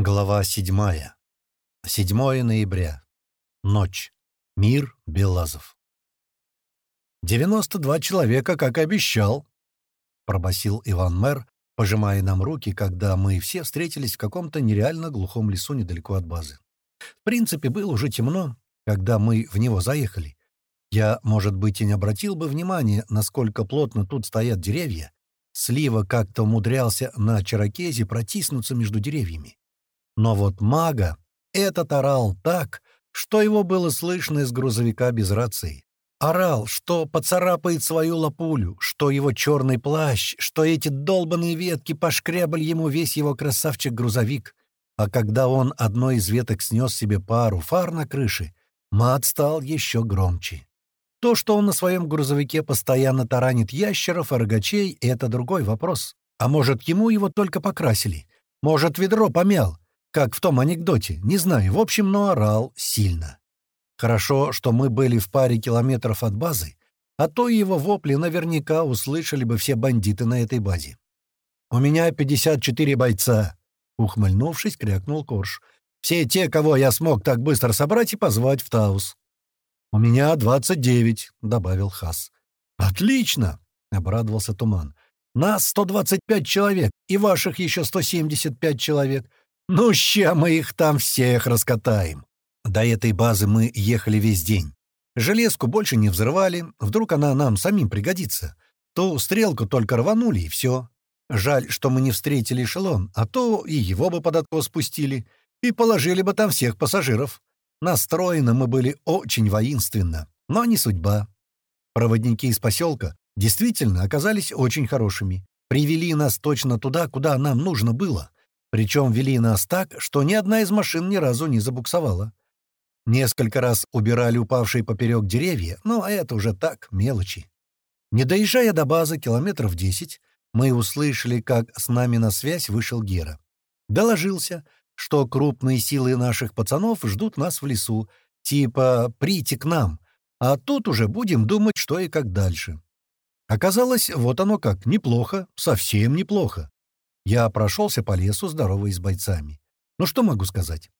Глава 7. 7 ноября. Ночь. Мир Белазов. «92 человека, как и обещал», — пробасил Иван-мэр, пожимая нам руки, когда мы все встретились в каком-то нереально глухом лесу недалеко от базы. В принципе, было уже темно, когда мы в него заехали. Я, может быть, и не обратил бы внимания, насколько плотно тут стоят деревья. Слива как-то умудрялся на Чарокезе протиснуться между деревьями. Но вот мага этот орал так, что его было слышно из грузовика без рации. Орал, что поцарапает свою лапулю, что его черный плащ, что эти долбаные ветки пошкрябали ему весь его красавчик-грузовик. А когда он одной из веток снес себе пару фар на крыше, мат стал еще громче. То, что он на своем грузовике постоянно таранит ящеров и рогачей, — это другой вопрос. А может, ему его только покрасили? Может, ведро помял? Как в том анекдоте, не знаю, в общем, но орал сильно. Хорошо, что мы были в паре километров от базы, а то его вопли наверняка услышали бы все бандиты на этой базе. «У меня 54 бойца», — ухмыльнувшись, крякнул Корж. «Все те, кого я смог так быстро собрать и позвать в Таус». «У меня 29», — добавил Хас. «Отлично!» — обрадовался Туман. «Нас 125 человек, и ваших еще 175 человек. Ну, ща мы их там всех раскатаем. До этой базы мы ехали весь день. Железку больше не взрывали, вдруг она нам самим пригодится. То стрелку только рванули, и все. Жаль, что мы не встретили эшелон, а то и его бы под откос спустили, и положили бы там всех пассажиров. Настроены мы были очень воинственно, но не судьба. Проводники из поселка действительно оказались очень хорошими. Привели нас точно туда, куда нам нужно было. Причем вели нас так, что ни одна из машин ни разу не забуксовала. Несколько раз убирали упавшие поперек деревья, но это уже так, мелочи. Не доезжая до базы километров десять, мы услышали, как с нами на связь вышел Гера. Доложился, что крупные силы наших пацанов ждут нас в лесу, типа «прийти к нам», а тут уже будем думать, что и как дальше. Оказалось, вот оно как, неплохо, совсем неплохо. Я прошелся по лесу, здоровый с бойцами. Ну что могу сказать?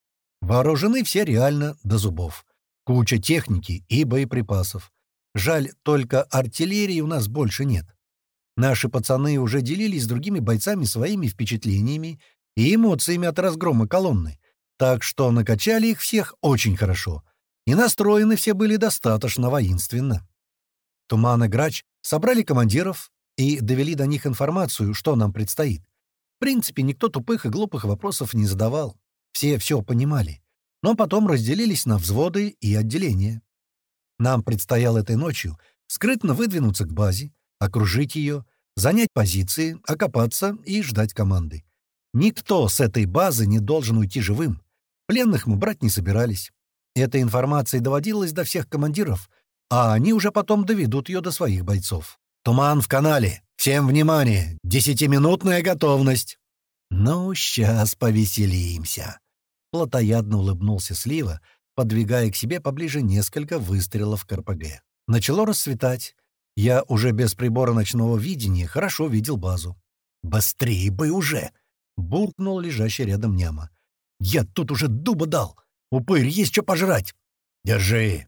Вооружены все реально до зубов. Куча техники и боеприпасов. Жаль, только артиллерии у нас больше нет. Наши пацаны уже делились с другими бойцами своими впечатлениями и эмоциями от разгрома колонны, так что накачали их всех очень хорошо, и настроены все были достаточно воинственно. Туман и Грач собрали командиров и довели до них информацию, что нам предстоит. В принципе, никто тупых и глупых вопросов не задавал. Все все понимали. Но потом разделились на взводы и отделения. Нам предстояло этой ночью скрытно выдвинуться к базе, окружить ее, занять позиции, окопаться и ждать команды. Никто с этой базы не должен уйти живым. Пленных мы брать не собирались. Эта информация доводилась до всех командиров, а они уже потом доведут ее до своих бойцов. «Туман в канале! Всем внимание! Десятиминутная готовность!» «Ну, сейчас повеселимся!» Платоядно улыбнулся Слива, подвигая к себе поближе несколько выстрелов к РПГ. Начало расцветать. Я уже без прибора ночного видения хорошо видел базу. «Быстрее бы уже!» — буркнул лежащий рядом няма. «Я тут уже дуба дал! Упырь, есть что пожрать!» «Держи!»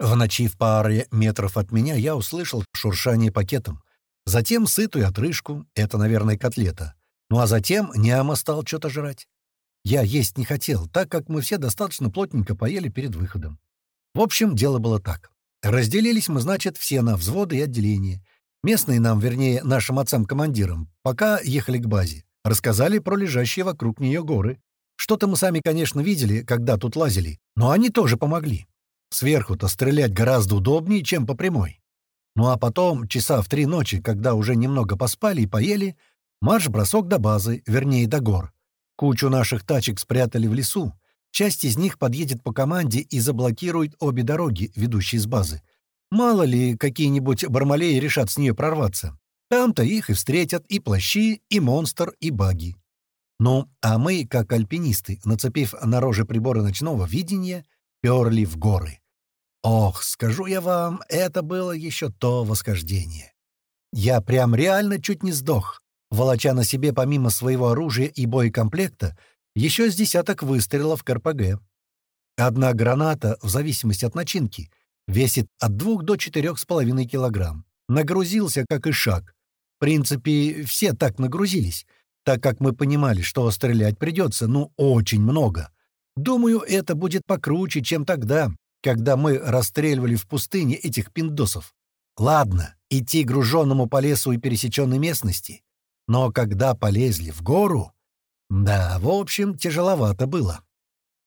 В ночи в паре метров от меня я услышал шуршание пакетом. Затем сытую отрыжку, это, наверное, котлета. Ну а затем няма стал что-то жрать. Я есть не хотел, так как мы все достаточно плотненько поели перед выходом. В общем, дело было так. Разделились мы, значит, все на взводы и отделения. Местные нам, вернее, нашим отцам-командирам, пока ехали к базе, рассказали про лежащие вокруг нее горы. Что-то мы сами, конечно, видели, когда тут лазили, но они тоже помогли. Сверху-то стрелять гораздо удобнее, чем по прямой. Ну а потом, часа в три ночи, когда уже немного поспали и поели, марш-бросок до базы, вернее, до гор. Кучу наших тачек спрятали в лесу. Часть из них подъедет по команде и заблокирует обе дороги, ведущие с базы. Мало ли, какие-нибудь бармалеи решат с нее прорваться. Там-то их и встретят и плащи, и монстр, и баги. Ну, а мы, как альпинисты, нацепив на роже приборы ночного видения, перли в горы. Ох, скажу я вам, это было еще то восхождение. Я прям реально чуть не сдох, волоча на себе помимо своего оружия и боекомплекта Еще с десяток выстрелов к РПГ. Одна граната, в зависимости от начинки, весит от двух до четырех с половиной килограмм. Нагрузился, как и шаг. В принципе, все так нагрузились, так как мы понимали, что стрелять придется, ну, очень много. Думаю, это будет покруче, чем тогда, когда мы расстреливали в пустыне этих пиндосов. Ладно, идти груженному по лесу и пересеченной местности, но когда полезли в гору... Да, в общем, тяжеловато было.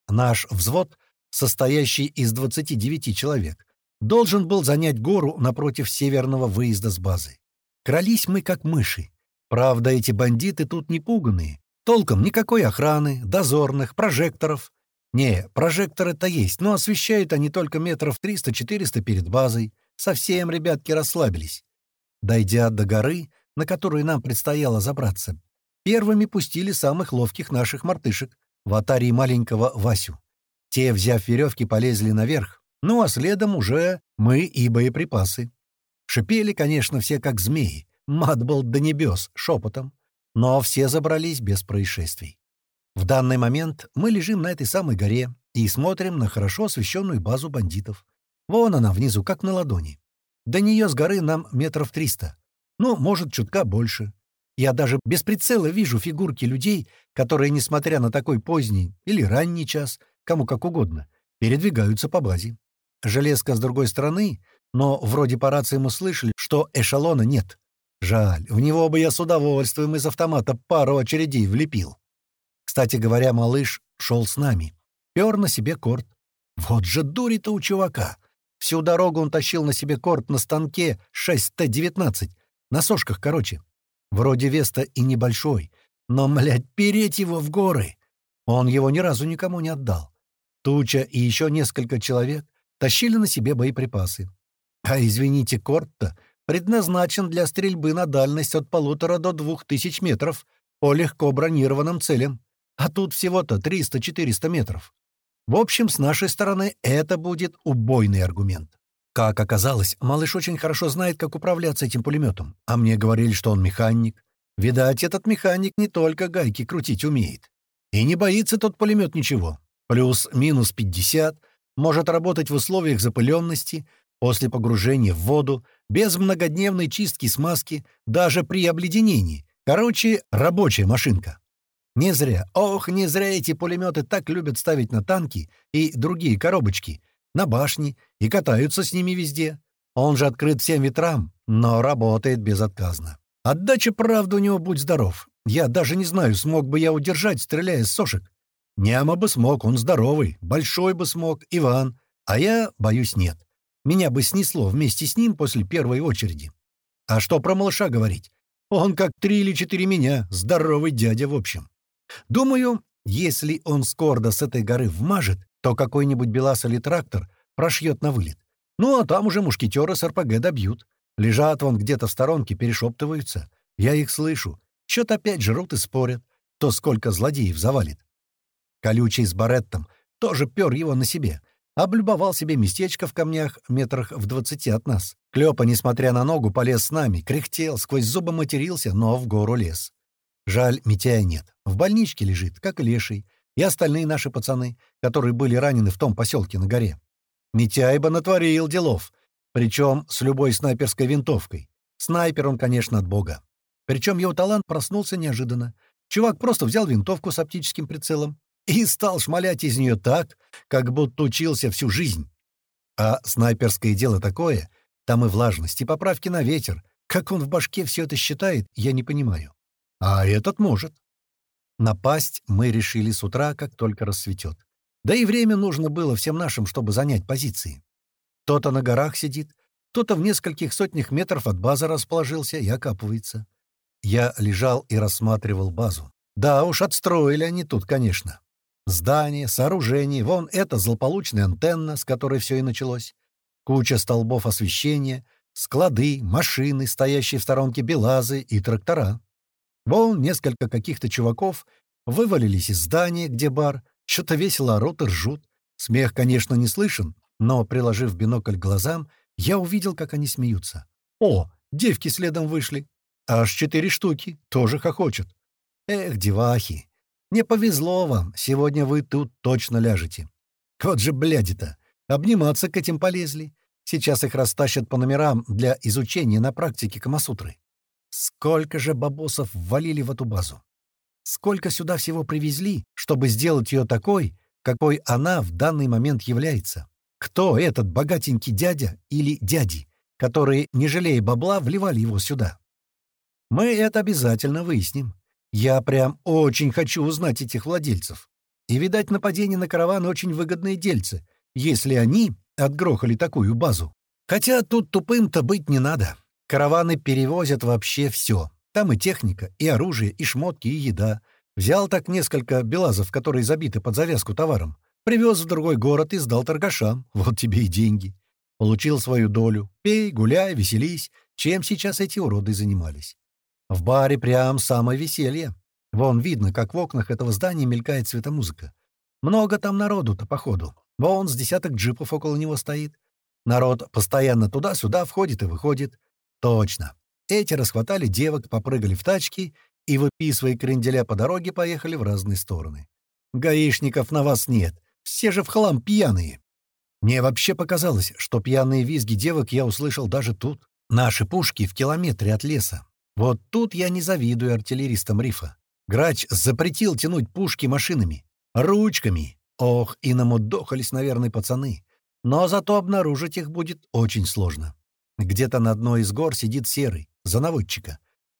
Наш взвод, состоящий из 29 человек, должен был занять гору напротив северного выезда с базы. Крались мы как мыши. Правда, эти бандиты тут не пуганные. Толком никакой охраны, дозорных, прожекторов. Не, прожекторы-то есть, но освещают они только метров 300-400 перед базой. Совсем ребятки расслабились. Дойдя до горы, на которую нам предстояло забраться, первыми пустили самых ловких наших мартышек, в атарии маленького Васю. Те, взяв веревки, полезли наверх, ну а следом уже мы и боеприпасы. Шипели, конечно, все как змеи, мат был до небес, шепотом, но все забрались без происшествий. В данный момент мы лежим на этой самой горе и смотрим на хорошо освещенную базу бандитов. Вон она внизу, как на ладони. До нее с горы нам метров триста. Ну, может, чутка больше. Я даже без прицела вижу фигурки людей, которые, несмотря на такой поздний или ранний час, кому как угодно, передвигаются по базе. Железка с другой стороны, но вроде по рации мы слышали, что эшелона нет. Жаль, в него бы я с удовольствием из автомата пару очередей влепил. Кстати говоря, малыш шел с нами. Пер на себе корт. Вот же дури-то у чувака. Всю дорогу он тащил на себе корт на станке 6Т-19. На сошках, короче. Вроде Веста и небольшой. Но, млядь, переть его в горы. Он его ни разу никому не отдал. Туча и еще несколько человек тащили на себе боеприпасы. А, извините, корт-то предназначен для стрельбы на дальность от полутора до двух тысяч метров по легко бронированным целям. А тут всего-то 300-400 метров. В общем, с нашей стороны это будет убойный аргумент. Как оказалось, малыш очень хорошо знает, как управляться этим пулеметом. А мне говорили, что он механик. Видать, этот механик не только гайки крутить умеет. И не боится тот пулемет ничего. Плюс-минус 50, может работать в условиях запыленности, после погружения в воду, без многодневной чистки смазки, даже при обледенении. Короче, рабочая машинка. Не зря, ох, не зря эти пулеметы так любят ставить на танки и другие коробочки, на башни, и катаются с ними везде. Он же открыт всем ветрам, но работает безотказно. Отдача, правда, у него будь здоров. Я даже не знаю, смог бы я удержать, стреляя с сошек. Няма бы смог, он здоровый, большой бы смог, Иван. А я, боюсь, нет. Меня бы снесло вместе с ним после первой очереди. А что про малыша говорить? Он как три или четыре меня, здоровый дядя в общем. Думаю, если он скордо с этой горы вмажет, то какой-нибудь белас или трактор прошьет на вылет. Ну, а там уже мушкетеры с РПГ добьют. Лежат вон где-то в сторонке, перешептываются. Я их слышу. Чё-то опять жрут и спорят. То сколько злодеев завалит. Колючий с бареттом тоже пёр его на себе. Облюбовал себе местечко в камнях метрах в двадцати от нас. Клёпа, несмотря на ногу, полез с нами, кряхтел, сквозь зубы матерился, но в гору лез. Жаль, Митяя нет. В больничке лежит, как и Леший, и остальные наши пацаны, которые были ранены в том поселке на горе. Митяй бы натворил делов, причем с любой снайперской винтовкой. Снайпер он, конечно, от бога. Причем его талант проснулся неожиданно. Чувак просто взял винтовку с оптическим прицелом и стал шмалять из нее так, как будто учился всю жизнь. А снайперское дело такое, там и влажность, и поправки на ветер. Как он в башке все это считает, я не понимаю. А этот может. Напасть мы решили с утра, как только рассветет. Да и время нужно было всем нашим, чтобы занять позиции. Кто-то на горах сидит, кто-то в нескольких сотнях метров от базы расположился и окапывается. Я лежал и рассматривал базу. Да уж, отстроили они тут, конечно. Здание, сооружение, вон это злополучная антенна, с которой все и началось. Куча столбов освещения, склады, машины, стоящие в сторонке белазы и трактора. Вон несколько каких-то чуваков вывалились из здания, где бар, что-то весело орут и ржут. Смех, конечно, не слышен, но, приложив бинокль к глазам, я увидел, как они смеются. О, девки следом вышли. Аж четыре штуки, тоже хохочут. Эх, девахи. Не повезло вам, сегодня вы тут точно ляжете. Вот же бляди-то, обниматься к этим полезли. Сейчас их растащат по номерам для изучения на практике Камасутры. Сколько же бабосов ввалили в эту базу? Сколько сюда всего привезли, чтобы сделать ее такой, какой она в данный момент является? Кто этот богатенький дядя или дяди, которые, не жалея бабла, вливали его сюда? Мы это обязательно выясним. Я прям очень хочу узнать этих владельцев. И, видать, нападение на караван очень выгодные дельцы, если они отгрохали такую базу. Хотя тут тупым-то быть не надо. Караваны перевозят вообще все. Там и техника, и оружие, и шмотки, и еда. Взял так несколько белазов, которые забиты под завязку товаром. Привез в другой город и сдал торгашам. Вот тебе и деньги. Получил свою долю. Пей, гуляй, веселись. Чем сейчас эти уроды занимались? В баре прям самое веселье. Вон видно, как в окнах этого здания мелькает светомузыка. Много там народу-то, походу. Вон с десяток джипов около него стоит. Народ постоянно туда-сюда входит и выходит. Точно. Эти расхватали девок, попрыгали в тачки и, выписывая кренделя по дороге, поехали в разные стороны. Гаишников на вас нет. Все же в хлам пьяные. Мне вообще показалось, что пьяные визги девок я услышал даже тут. Наши пушки в километре от леса. Вот тут я не завидую артиллеристам рифа. Грач запретил тянуть пушки машинами. Ручками. Ох, и намудохались, наверное, пацаны. Но зато обнаружить их будет очень сложно. Где-то на одной из гор сидит серый, за наводчика.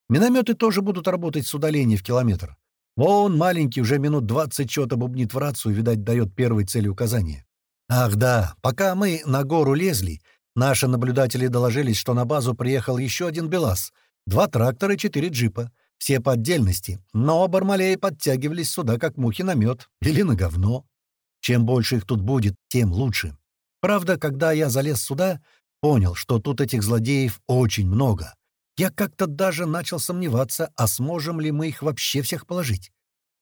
Минометы тоже будут работать с удаления в километр. Вон маленький уже минут двадцать что-то бубнит в рацию, видать, дает первой цели указания. Ах да, пока мы на гору лезли, наши наблюдатели доложились, что на базу приехал еще один БелАЗ, два трактора и четыре джипа. Все по отдельности, но бармалеи подтягивались сюда, как мухи на мед или на говно. Чем больше их тут будет, тем лучше. Правда, когда я залез сюда, понял, что тут этих злодеев очень много. Я как-то даже начал сомневаться, а сможем ли мы их вообще всех положить.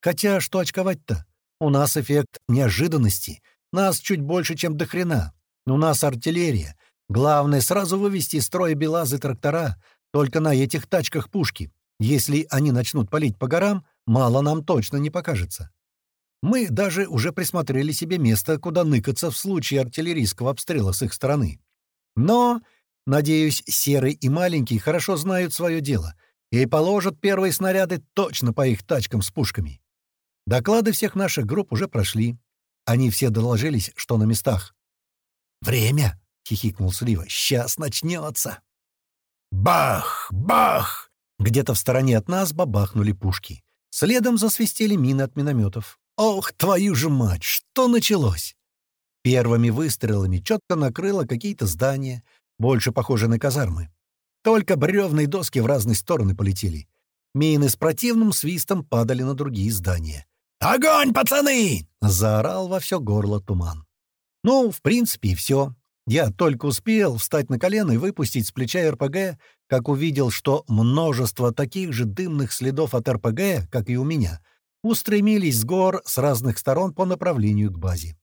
Хотя, что очковать-то? У нас эффект неожиданности. Нас чуть больше, чем до хрена. У нас артиллерия. Главное, сразу вывести из строя белазы трактора. Только на этих тачках пушки. Если они начнут палить по горам, мало нам точно не покажется. Мы даже уже присмотрели себе место, куда ныкаться в случае артиллерийского обстрела с их стороны. Но, надеюсь, Серый и Маленький хорошо знают свое дело и положат первые снаряды точно по их тачкам с пушками. Доклады всех наших групп уже прошли. Они все доложились, что на местах. «Время!» — хихикнул Слива. «Сейчас начнется!» Бах! Бах! Где-то в стороне от нас бабахнули пушки. Следом засвистели мины от минометов. «Ох, твою же мать! Что началось?» Первыми выстрелами четко накрыло какие-то здания, больше похожие на казармы. Только бревные доски в разные стороны полетели. Мины с противным свистом падали на другие здания. «Огонь, пацаны!» — заорал во все горло туман. Ну, в принципе, и все. Я только успел встать на колено и выпустить с плеча РПГ, как увидел, что множество таких же дымных следов от РПГ, как и у меня, устремились с гор с разных сторон по направлению к базе.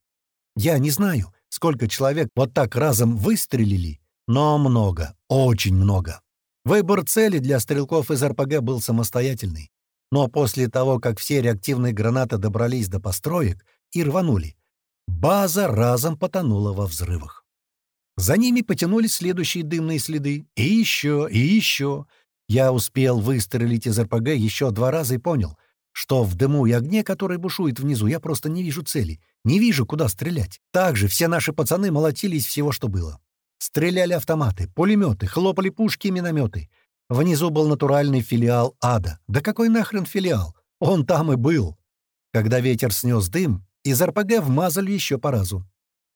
Я не знаю, сколько человек вот так разом выстрелили, но много, очень много. Выбор цели для стрелков из РПГ был самостоятельный. Но после того, как все реактивные гранаты добрались до построек и рванули, база разом потонула во взрывах. За ними потянулись следующие дымные следы. И еще, и еще. Я успел выстрелить из РПГ еще два раза и понял, что в дыму и огне, который бушует внизу, я просто не вижу цели, не вижу, куда стрелять. Также все наши пацаны молотились всего, что было. Стреляли автоматы, пулеметы, хлопали пушки и минометы. Внизу был натуральный филиал ада. Да какой нахрен филиал? Он там и был. Когда ветер снес дым, из РПГ вмазали еще по разу.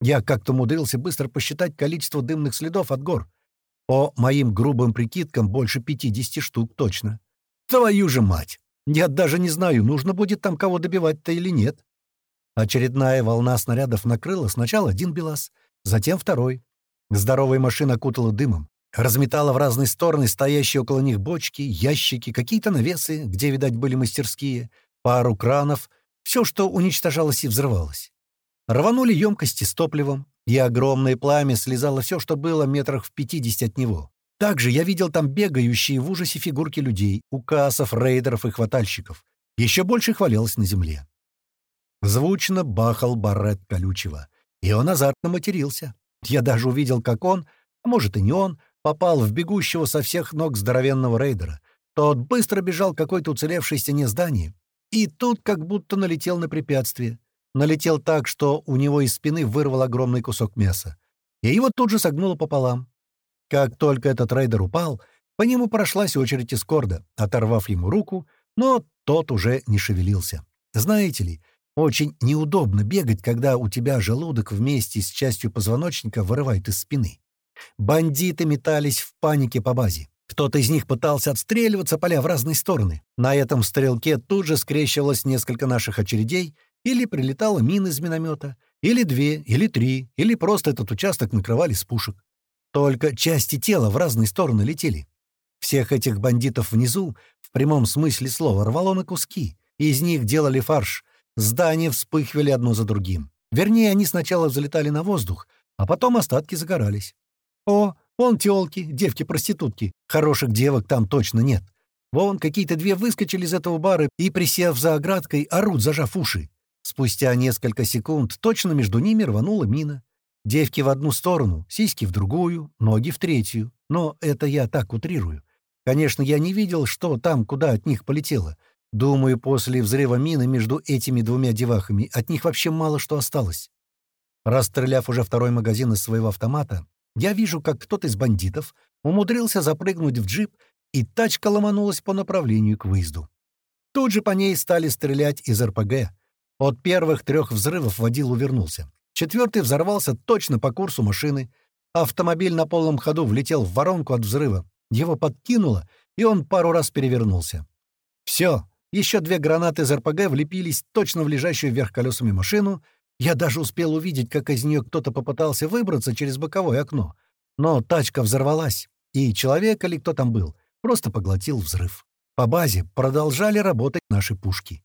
Я как-то умудрился быстро посчитать количество дымных следов от гор. По моим грубым прикидкам, больше 50 штук точно. Твою же мать! Я даже не знаю, нужно будет там кого добивать-то или нет. Очередная волна снарядов накрыла сначала один БелАЗ, затем второй. Здоровая машина окутала дымом. Разметала в разные стороны стоящие около них бочки, ящики, какие-то навесы, где, видать, были мастерские, пару кранов, все, что уничтожалось и взрывалось. Рванули емкости с топливом, и огромное пламя слезало все, что было метрах в пятидесяти от него. Также я видел там бегающие в ужасе фигурки людей, указов, рейдеров и хватальщиков. еще больше хвалилась на земле. Звучно бахал баррет колючего, и он азартно матерился. Я даже увидел, как он, а может и не он, попал в бегущего со всех ног здоровенного рейдера. Тот быстро бежал к какой-то уцелевшей стене здания, и тут как будто налетел на препятствие. Налетел так, что у него из спины вырвал огромный кусок мяса. И его тут же согнуло пополам. Как только этот рейдер упал, по нему прошлась очередь из корда, оторвав ему руку, но тот уже не шевелился. Знаете ли, очень неудобно бегать, когда у тебя желудок вместе с частью позвоночника вырывает из спины. Бандиты метались в панике по базе. Кто-то из них пытался отстреливаться поля в разные стороны. На этом стрелке тут же скрещивалось несколько наших очередей, или прилетала мина из миномета, или две, или три, или просто этот участок накрывали с пушек. Только части тела в разные стороны летели. Всех этих бандитов внизу, в прямом смысле слова, рвало на куски. Из них делали фарш. Здания вспыхивали одно за другим. Вернее, они сначала взлетали на воздух, а потом остатки загорались. О, вон тёлки, девки-проститутки. Хороших девок там точно нет. Вон какие-то две выскочили из этого бара и, присев за оградкой, орут, зажав уши. Спустя несколько секунд точно между ними рванула мина. Девки в одну сторону, сиськи в другую, ноги в третью. Но это я так утрирую. Конечно, я не видел, что там, куда от них полетело. Думаю, после взрыва мины между этими двумя девахами от них вообще мало что осталось. Расстреляв уже второй магазин из своего автомата, я вижу, как кто-то из бандитов умудрился запрыгнуть в джип, и тачка ломанулась по направлению к выезду. Тут же по ней стали стрелять из РПГ. От первых трех взрывов водил увернулся. Четвертый взорвался точно по курсу машины. Автомобиль на полном ходу влетел в воронку от взрыва. Его подкинуло, и он пару раз перевернулся. Все, еще две гранаты из РПГ влепились точно в лежащую вверх колесами машину, я даже успел увидеть, как из нее кто-то попытался выбраться через боковое окно. Но тачка взорвалась, и человек или кто там был, просто поглотил взрыв. По базе продолжали работать наши пушки.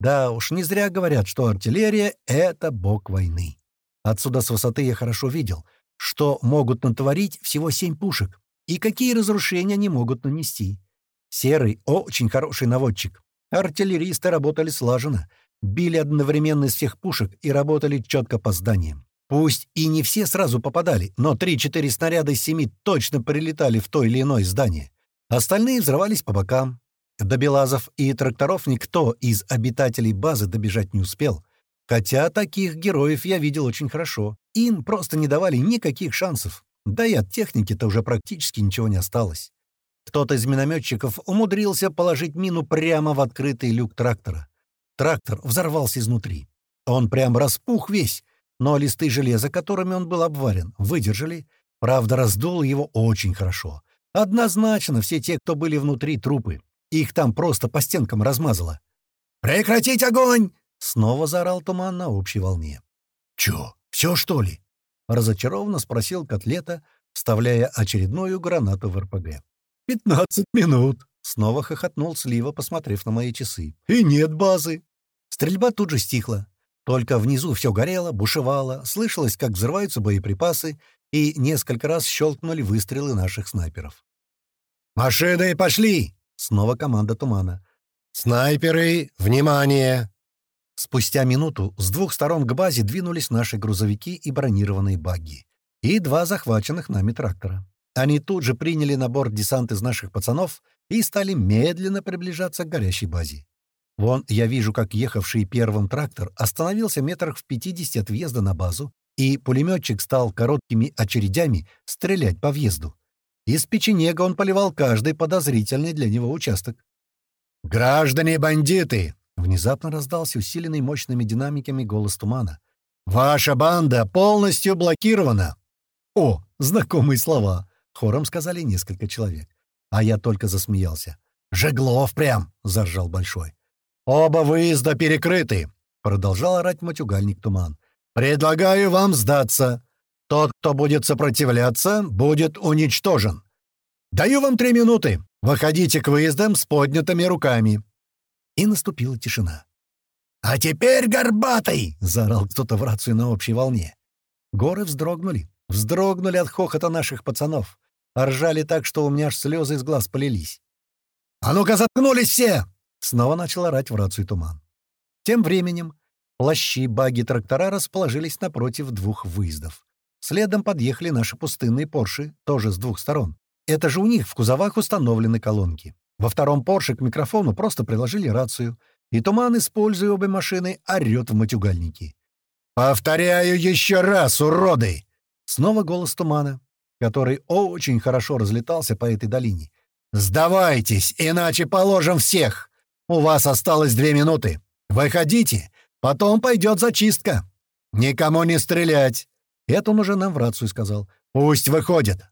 Да уж, не зря говорят, что артиллерия — это бог войны. Отсюда с высоты я хорошо видел, что могут натворить всего семь пушек, и какие разрушения они могут нанести. Серый — очень хороший наводчик. Артиллеристы работали слаженно, били одновременно из всех пушек и работали четко по зданиям. Пусть и не все сразу попадали, но 3-4 снаряда из семи точно прилетали в то или иное здание. Остальные взрывались по бокам. До Белазов и тракторов никто из обитателей базы добежать не успел. Хотя таких героев я видел очень хорошо. Им просто не давали никаких шансов. Да и от техники-то уже практически ничего не осталось. Кто-то из минометчиков умудрился положить мину прямо в открытый люк трактора. Трактор взорвался изнутри. Он прям распух весь, но листы железа, которыми он был обварен, выдержали. Правда, раздул его очень хорошо. Однозначно все те, кто были внутри, трупы. Их там просто по стенкам размазало. «Прекратить огонь!» — снова заорал туман на общей волне. «Чё, все что ли?» — разочарованно спросил Котлета, вставляя очередную гранату в РПГ. «Пятнадцать минут!» — снова хохотнул Слива, посмотрев на мои часы. «И нет базы!» Стрельба тут же стихла. Только внизу все горело, бушевало, слышалось, как взрываются боеприпасы, и несколько раз щелкнули выстрелы наших снайперов. «Машины пошли!» — снова команда тумана. «Снайперы, внимание!» Спустя минуту с двух сторон к базе двинулись наши грузовики и бронированные багги. И два захваченных нами трактора. Они тут же приняли на борт десант из наших пацанов и стали медленно приближаться к горящей базе. Вон я вижу, как ехавший первым трактор остановился метрах в 50 от въезда на базу, и пулеметчик стал короткими очередями стрелять по въезду. Из печенега он поливал каждый подозрительный для него участок. «Граждане-бандиты!» — внезапно раздался усиленный мощными динамиками голос тумана. «Ваша банда полностью блокирована!» «О, знакомые слова!» — хором сказали несколько человек. А я только засмеялся. «Жеглов прям!» — заржал Большой. «Оба выезда перекрыты!» — продолжал орать матюгальник Туман. «Предлагаю вам сдаться. Тот, кто будет сопротивляться, будет уничтожен. Даю вам три минуты. Выходите к выездам с поднятыми руками». И наступила тишина. «А теперь горбатый!» — заорал кто-то в рацию на общей волне. Горы вздрогнули. Вздрогнули от хохота наших пацанов. Ржали так, что у меня аж слезы из глаз полились. «А ну-ка заткнулись все!» Снова начал орать в рацию туман. Тем временем плащи, баги, трактора расположились напротив двух выездов. Следом подъехали наши пустынные Порши, тоже с двух сторон. Это же у них в кузовах установлены колонки. Во втором Порше к микрофону просто приложили рацию, и Туман, используя обе машины, орёт в матюгальники. «Повторяю еще раз, уроды!» Снова голос Тумана, который очень хорошо разлетался по этой долине. «Сдавайтесь, иначе положим всех! У вас осталось две минуты. Выходите, потом пойдет зачистка. Никому не стрелять!» Это он уже нам в рацию сказал. «Пусть выходят!»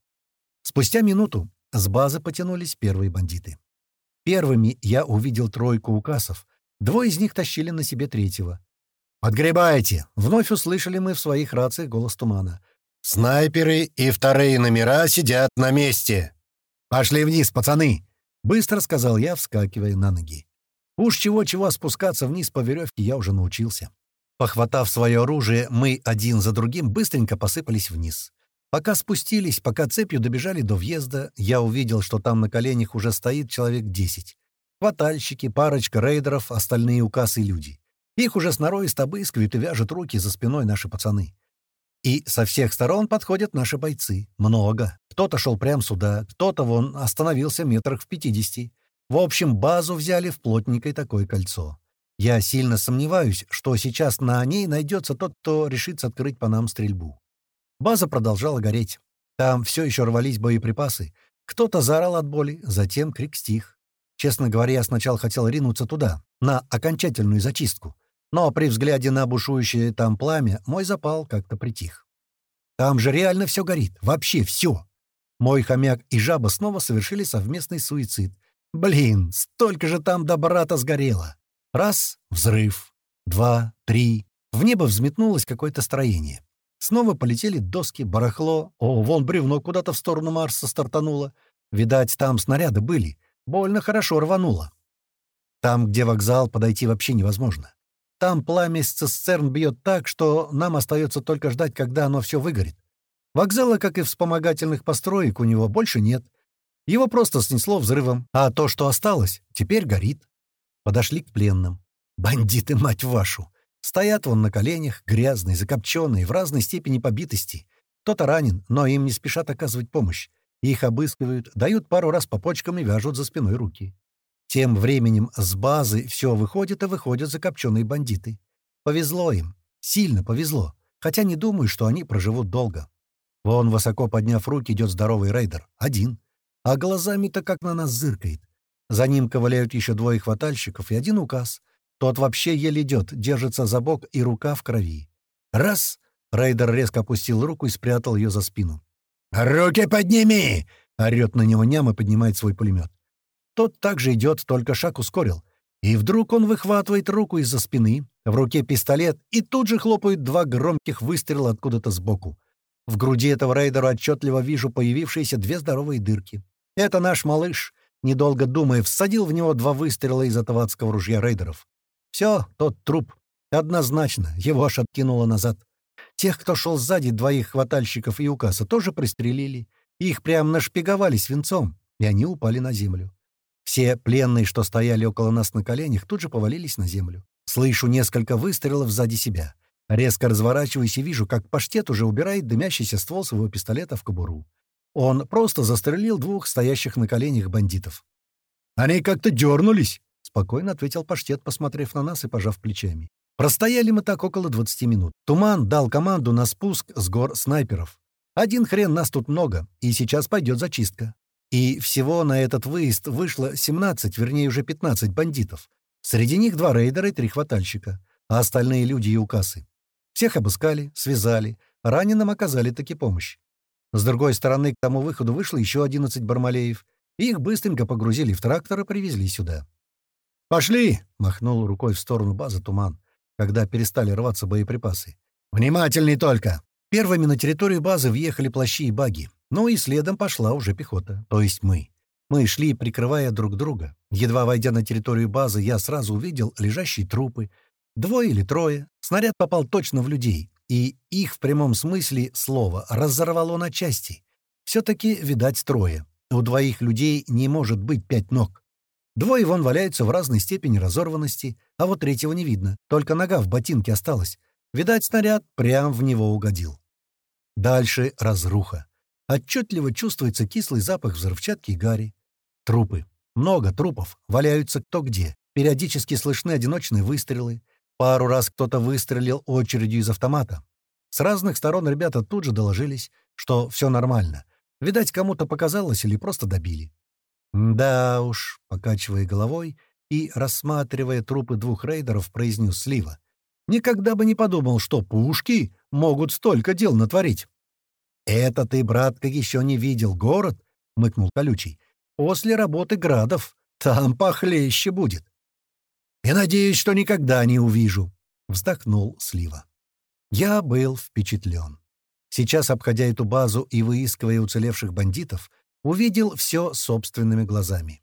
Спустя минуту с базы потянулись первые бандиты. Первыми я увидел тройку указов. Двое из них тащили на себе третьего. «Подгребайте!» — вновь услышали мы в своих рациях голос тумана. «Снайперы и вторые номера сидят на месте!» «Пошли вниз, пацаны!» — быстро сказал я, вскакивая на ноги. Уж чего-чего спускаться вниз по веревке я уже научился. Похватав свое оружие, мы один за другим быстренько посыпались вниз. Пока спустились, пока цепью добежали до въезда, я увидел, что там на коленях уже стоит человек десять. Хватальщики, парочка рейдеров, остальные укасы люди. Их уже сноровисто обыскивают и вяжут руки за спиной наши пацаны. И со всех сторон подходят наши бойцы. Много. Кто-то шел прямо сюда, кто-то вон остановился метрах в пятидесяти. В общем, базу взяли в плотненькое такое кольцо. Я сильно сомневаюсь, что сейчас на ней найдется тот, кто решится открыть по нам стрельбу. База продолжала гореть. Там все еще рвались боеприпасы. Кто-то заорал от боли, затем крик стих. Честно говоря, я сначала хотел ринуться туда, на окончательную зачистку. Но при взгляде на бушующее там пламя мой запал как-то притих. Там же реально все горит. Вообще все. Мой хомяк и жаба снова совершили совместный суицид. Блин, столько же там добра-то сгорело. Раз — взрыв. Два, три. В небо взметнулось какое-то строение. Снова полетели доски, барахло. О, вон бревно куда-то в сторону Марса стартануло. Видать, там снаряды были. Больно хорошо рвануло. Там, где вокзал, подойти вообще невозможно. Там пламя с цистерн бьет так, что нам остается только ждать, когда оно все выгорит. Вокзала, как и вспомогательных построек, у него больше нет. Его просто снесло взрывом, а то, что осталось, теперь горит. Подошли к пленным. Бандиты, мать вашу! Стоят вон на коленях, грязные, закопченные, в разной степени побитости. Кто-то ранен, но им не спешат оказывать помощь. Их обыскивают, дают пару раз по почкам и вяжут за спиной руки. Тем временем с базы все выходит и выходят закопченные бандиты. Повезло им. Сильно повезло. Хотя не думаю, что они проживут долго. Вон, высоко подняв руки, идет здоровый рейдер. Один. А глазами-то как на нас зыркает. За ним ковыляют еще двое хватальщиков и один указ. Тот вообще еле идет, держится за бок и рука в крови. Раз! Рейдер резко опустил руку и спрятал ее за спину. «Руки подними!» — орёт на него ням и поднимает свой пулемет. Тот также идет, только шаг ускорил. И вдруг он выхватывает руку из-за спины, в руке пистолет, и тут же хлопают два громких выстрела откуда-то сбоку. В груди этого рейдера отчетливо вижу появившиеся две здоровые дырки. Это наш малыш — недолго думая, всадил в него два выстрела из этого адского ружья рейдеров. Все, тот труп. Однозначно, его аж откинуло назад. Тех, кто шел сзади, двоих хватальщиков и укаса, тоже пристрелили. Их прям нашпиговали свинцом, и они упали на землю. Все пленные, что стояли около нас на коленях, тут же повалились на землю. Слышу несколько выстрелов сзади себя. Резко разворачиваюсь и вижу, как паштет уже убирает дымящийся ствол своего пистолета в кобуру. Он просто застрелил двух стоящих на коленях бандитов. «Они как-то дернулись», — спокойно ответил паштет, посмотрев на нас и пожав плечами. Простояли мы так около 20 минут. Туман дал команду на спуск с гор снайперов. Один хрен нас тут много, и сейчас пойдет зачистка. И всего на этот выезд вышло 17, вернее уже 15 бандитов. Среди них два рейдера и три хватальщика, а остальные люди и укасы. Всех обыскали, связали, раненым оказали таки помощь. С другой стороны, к тому выходу вышло еще 11 бармалеев, их быстренько погрузили в трактор и привезли сюда. «Пошли!» — махнул рукой в сторону базы туман, когда перестали рваться боеприпасы. «Внимательней только!» Первыми на территорию базы въехали плащи и баги. Ну и следом пошла уже пехота, то есть мы. Мы шли, прикрывая друг друга. Едва войдя на территорию базы, я сразу увидел лежащие трупы. Двое или трое. Снаряд попал точно в людей и их в прямом смысле слова разорвало на части. Все-таки, видать, трое. У двоих людей не может быть пять ног. Двое вон валяются в разной степени разорванности, а вот третьего не видно, только нога в ботинке осталась. Видать, снаряд прям в него угодил. Дальше разруха. Отчетливо чувствуется кислый запах взрывчатки и гари. Трупы. Много трупов. Валяются кто где. Периодически слышны одиночные выстрелы. Пару раз кто-то выстрелил очередью из автомата. С разных сторон ребята тут же доложились, что все нормально. Видать, кому-то показалось или просто добили. «Да уж», — покачивая головой и рассматривая трупы двух рейдеров, произнес Слива. «Никогда бы не подумал, что пушки могут столько дел натворить». «Это ты, братка, еще не видел город?» — мыкнул Колючий. «После работы градов там похлеще будет». «Я надеюсь, что никогда не увижу», — вздохнул Слива. Я был впечатлен. Сейчас, обходя эту базу и выискивая уцелевших бандитов, увидел все собственными глазами.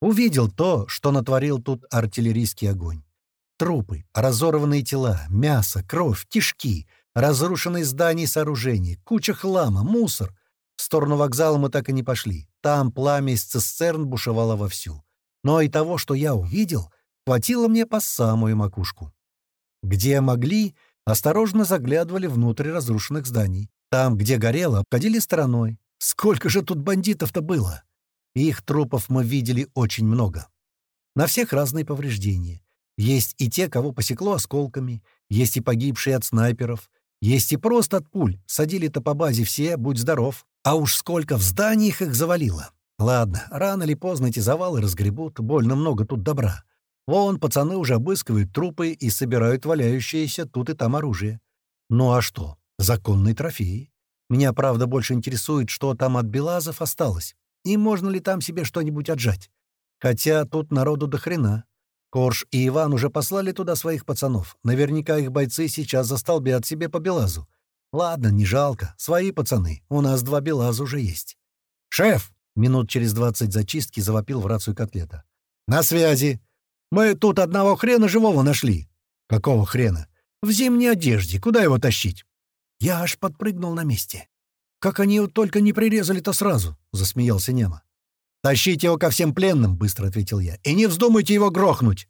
Увидел то, что натворил тут артиллерийский огонь. Трупы, разорванные тела, мясо, кровь, кишки, разрушенные здания и сооружения, куча хлама, мусор. В сторону вокзала мы так и не пошли. Там пламя из цистерн бушевало вовсю. Но и того, что я увидел, хватило мне по самую макушку. Где могли, осторожно заглядывали внутрь разрушенных зданий. Там, где горело, обходили стороной. Сколько же тут бандитов-то было? Их трупов мы видели очень много. На всех разные повреждения. Есть и те, кого посекло осколками, есть и погибшие от снайперов, есть и просто от пуль. Садили-то по базе все, будь здоров. А уж сколько в зданиях их завалило. Ладно, рано или поздно эти завалы разгребут, больно много тут добра. Вон, пацаны уже обыскивают трупы и собирают валяющиеся тут и там оружие. Ну а что? Законные трофеи. Меня, правда, больше интересует, что там от Белазов осталось, и можно ли там себе что-нибудь отжать. Хотя тут народу до хрена. Корж и Иван уже послали туда своих пацанов. Наверняка их бойцы сейчас застолбят себе по Белазу. Ладно, не жалко. Свои пацаны. У нас два Белаза уже есть. «Шеф!» — минут через двадцать зачистки завопил в рацию котлета. «На связи!» Мы тут одного хрена живого нашли». «Какого хрена?» «В зимней одежде. Куда его тащить?» Я аж подпрыгнул на месте. «Как они его только не прирезали-то сразу!» — засмеялся Нема. «Тащите его ко всем пленным!» — быстро ответил я. «И не вздумайте его грохнуть!»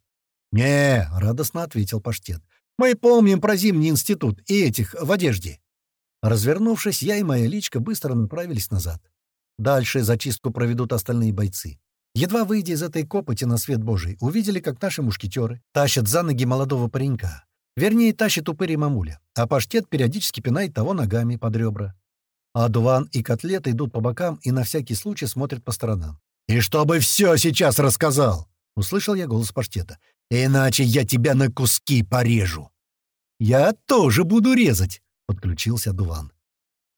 «Не!» — радостно ответил Паштет. «Мы помним про зимний институт и этих в одежде». Развернувшись, я и моя личка быстро направились назад. Дальше зачистку проведут остальные бойцы. Едва выйдя из этой копоти на свет Божий, увидели, как наши мушкетеры тащат за ноги молодого паренька. Вернее, тащит упырь и мамуля, а паштет периодически пинает того ногами под ребра. А дуван и котлеты идут по бокам и на всякий случай смотрят по сторонам. «И чтобы все сейчас рассказал!» — услышал я голос паштета. «Иначе я тебя на куски порежу!» «Я тоже буду резать!» — подключился дуван.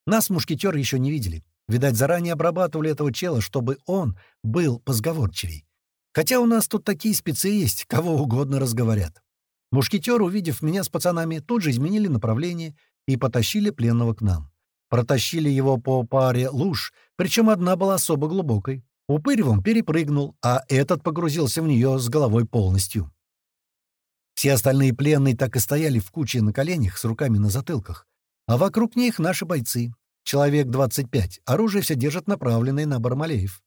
Нас мушкетеры еще не видели. Видать, заранее обрабатывали этого чела, чтобы он был позговорчивей. Хотя у нас тут такие спецы есть, кого угодно разговорят. Мушкетеры, увидев меня с пацанами, тут же изменили направление и потащили пленного к нам. Протащили его по паре луж, причем одна была особо глубокой. Упырь перепрыгнул, а этот погрузился в нее с головой полностью. Все остальные пленные так и стояли в куче на коленях с руками на затылках, а вокруг них наши бойцы, Человек 25. Оружие все держат направленное на Бармалеев.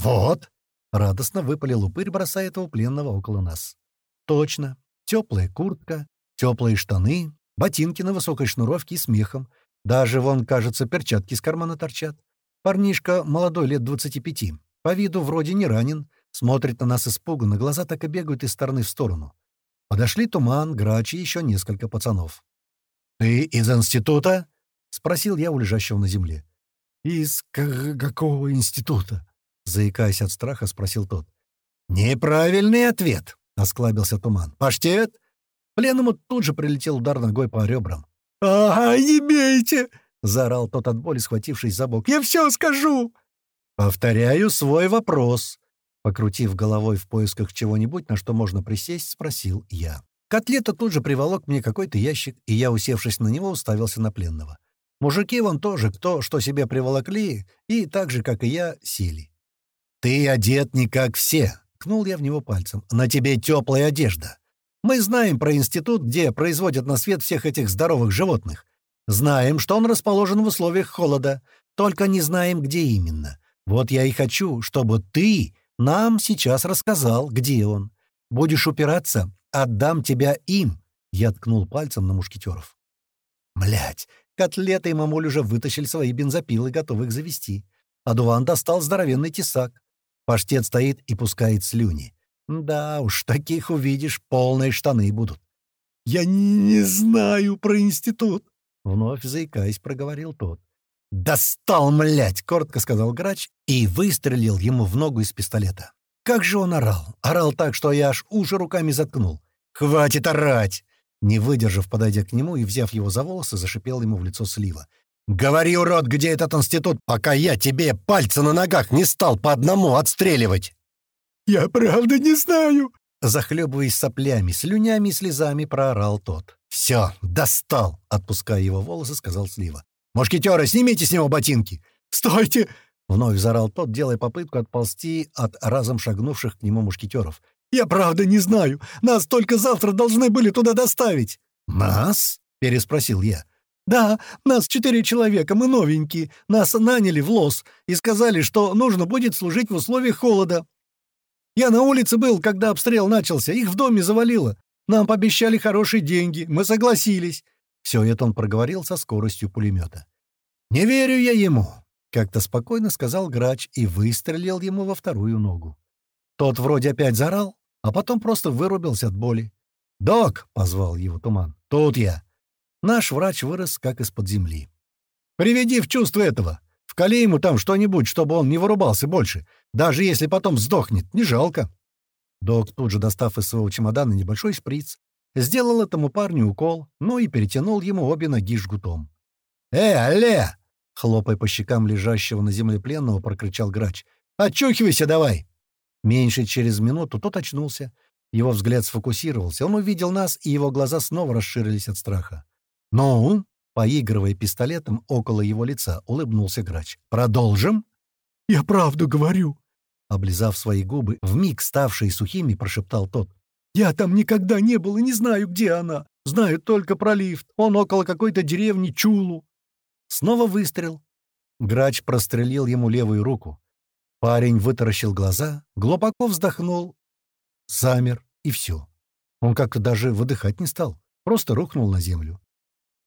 «Вот!» — радостно выпалил упырь, бросая этого пленного около нас. «Точно. Теплая куртка, теплые штаны, ботинки на высокой шнуровке и смехом. Даже, вон, кажется, перчатки из кармана торчат. Парнишка молодой, лет 25. По виду вроде не ранен. Смотрит на нас испуганно, глаза так и бегают из стороны в сторону. Подошли Туман, Грач и еще несколько пацанов. «Ты из института?» — спросил я у лежащего на земле. «Из какого института?» — заикаясь от страха, спросил тот. «Неправильный ответ!» — осклабился туман. «Паштет?» Пленному тут же прилетел удар ногой по ребрам. «Ага, не бейте!» — заорал тот от боли, схватившись за бок. «Я все скажу!» «Повторяю свой вопрос!» Покрутив головой в поисках чего-нибудь, на что можно присесть, спросил я. Котлета тут же приволок мне какой-то ящик, и я, усевшись на него, уставился на пленного. Мужики вон тоже, кто что себе приволокли, и так же, как и я, сели. «Ты одет не как все», — кнул я в него пальцем. «На тебе теплая одежда. Мы знаем про институт, где производят на свет всех этих здоровых животных. Знаем, что он расположен в условиях холода, только не знаем, где именно. Вот я и хочу, чтобы ты нам сейчас рассказал, где он. Будешь упираться, отдам тебя им!» Я ткнул пальцем на мушкетеров. Блять, котлеты и мамуль уже вытащили свои бензопилы, готовы их завести. А Дуван достал здоровенный тесак. Паштет стоит и пускает слюни. Да уж, таких увидишь, полные штаны будут. «Я не знаю про институт», — вновь заикаясь, проговорил тот. «Достал, млять!» — коротко сказал грач и выстрелил ему в ногу из пистолета. Как же он орал! Орал так, что я аж уши руками заткнул. «Хватит орать!» Не выдержав, подойдя к нему и взяв его за волосы, зашипел ему в лицо слива. «Говори, урод, где этот институт, пока я тебе пальцы на ногах не стал по одному отстреливать!» «Я правда не знаю!» Захлебываясь соплями, слюнями и слезами, проорал тот. «Все, достал!» — отпуская его волосы, сказал Слива. «Мушкетеры, снимите с него ботинки!» «Стойте!» — вновь заорал тот, делая попытку отползти от разом шагнувших к нему мушкетеров. «Я правда не знаю. Нас только завтра должны были туда доставить». «Нас?» — переспросил я. «Да, нас четыре человека, мы новенькие. Нас наняли в лос и сказали, что нужно будет служить в условиях холода. Я на улице был, когда обстрел начался, их в доме завалило. Нам пообещали хорошие деньги, мы согласились». Все это он проговорил со скоростью пулемета. «Не верю я ему», — как-то спокойно сказал грач и выстрелил ему во вторую ногу. Тот вроде опять заорал, а потом просто вырубился от боли. «Док!» — позвал его туман. «Тут я!» Наш врач вырос как из-под земли. «Приведи в чувство этого! Вкали ему там что-нибудь, чтобы он не вырубался больше, даже если потом сдохнет, не жалко!» Док, тут же достав из своего чемодана небольшой шприц, сделал этому парню укол, ну и перетянул ему обе ноги жгутом. «Э, алле!» — хлопая по щекам лежащего на земле пленного, прокричал грач. «Очухивайся давай!» Меньше через минуту тот очнулся. Его взгляд сфокусировался. Он увидел нас, и его глаза снова расширились от страха. «Ну?» — поигрывая пистолетом около его лица, улыбнулся грач. «Продолжим?» «Я правду говорю!» Облизав свои губы, вмиг ставшие сухими, прошептал тот. «Я там никогда не был и не знаю, где она. Знаю только про лифт. Он около какой-то деревни Чулу». Снова выстрел. Грач прострелил ему левую руку. Парень вытаращил глаза, глубоко вздохнул, замер, и все. Он как-то даже выдыхать не стал, просто рухнул на землю.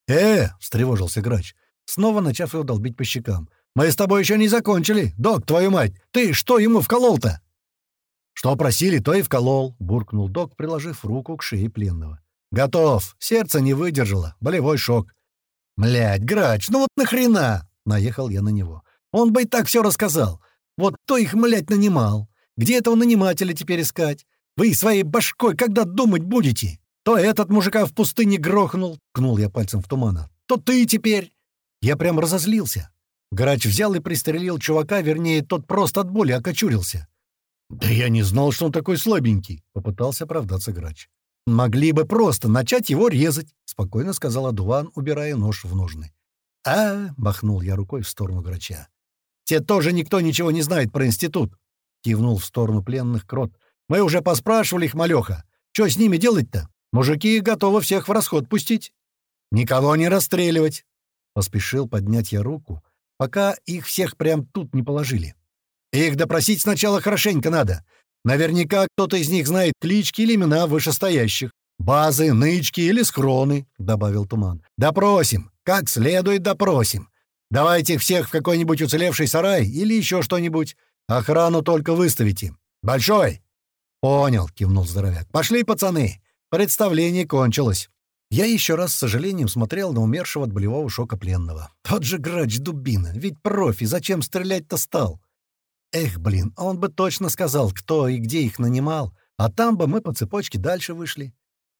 «Э!» — встревожился грач, снова начав его долбить по щекам. «Мы с тобой еще не закончили! Док, твою мать! Ты что ему вколол-то?» «Что просили, то и вколол», — буркнул док, приложив руку к шее пленного. «Готов. Сердце не выдержало. Болевой шок». «Млядь, грач, ну вот нахрена?» — наехал я на него. «Он бы и так все рассказал. Вот кто их, млять, нанимал? Где этого нанимателя теперь искать? Вы своей башкой когда думать будете? То этот мужика в пустыне грохнул, кнул я пальцем в тумана, то ты теперь. Я прям разозлился. Грач взял и пристрелил чувака, вернее, тот просто от боли окочурился. «Да я не знал, что он такой слабенький», — попытался оправдаться Грач. «Могли бы просто начать его резать», — спокойно сказал Адуван, убирая нож в ножны. «А!» — махнул я рукой в сторону Грача. Те тоже никто ничего не знает про институт», — кивнул в сторону пленных крот. «Мы уже поспрашивали их, малёха. Что с ними делать-то? Мужики готовы всех в расход пустить. Никого не расстреливать!» Поспешил поднять я руку, пока их всех прям тут не положили. «Их допросить сначала хорошенько надо. Наверняка кто-то из них знает клички или имена вышестоящих. Базы, нычки или схроны», — добавил Туман. «Допросим. Как следует допросим. Давайте всех в какой-нибудь уцелевший сарай или еще что-нибудь. Охрану только выставите. Большой!» «Понял», — кивнул здоровяк. «Пошли, пацаны. Представление кончилось». Я еще раз с сожалением смотрел на умершего от болевого шока пленного. Тот же грач дубина, ведь профи, зачем стрелять-то стал? Эх, блин, он бы точно сказал, кто и где их нанимал, а там бы мы по цепочке дальше вышли.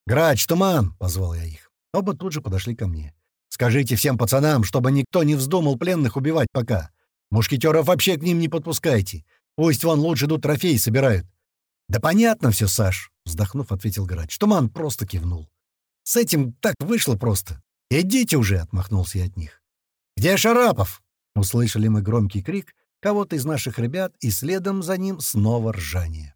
«Грач, туман!» — позвал я их. Оба тут же подошли ко мне. Скажите всем пацанам, чтобы никто не вздумал пленных убивать пока. Мушкетеров вообще к ним не подпускайте. Пусть вон лучше идут трофеи собирают». «Да понятно все, Саш», — вздохнув, ответил грач. Туман просто кивнул. «С этим так вышло просто. Идите уже», — отмахнулся я от них. «Где Шарапов?» — услышали мы громкий крик кого-то из наших ребят, и следом за ним снова ржание.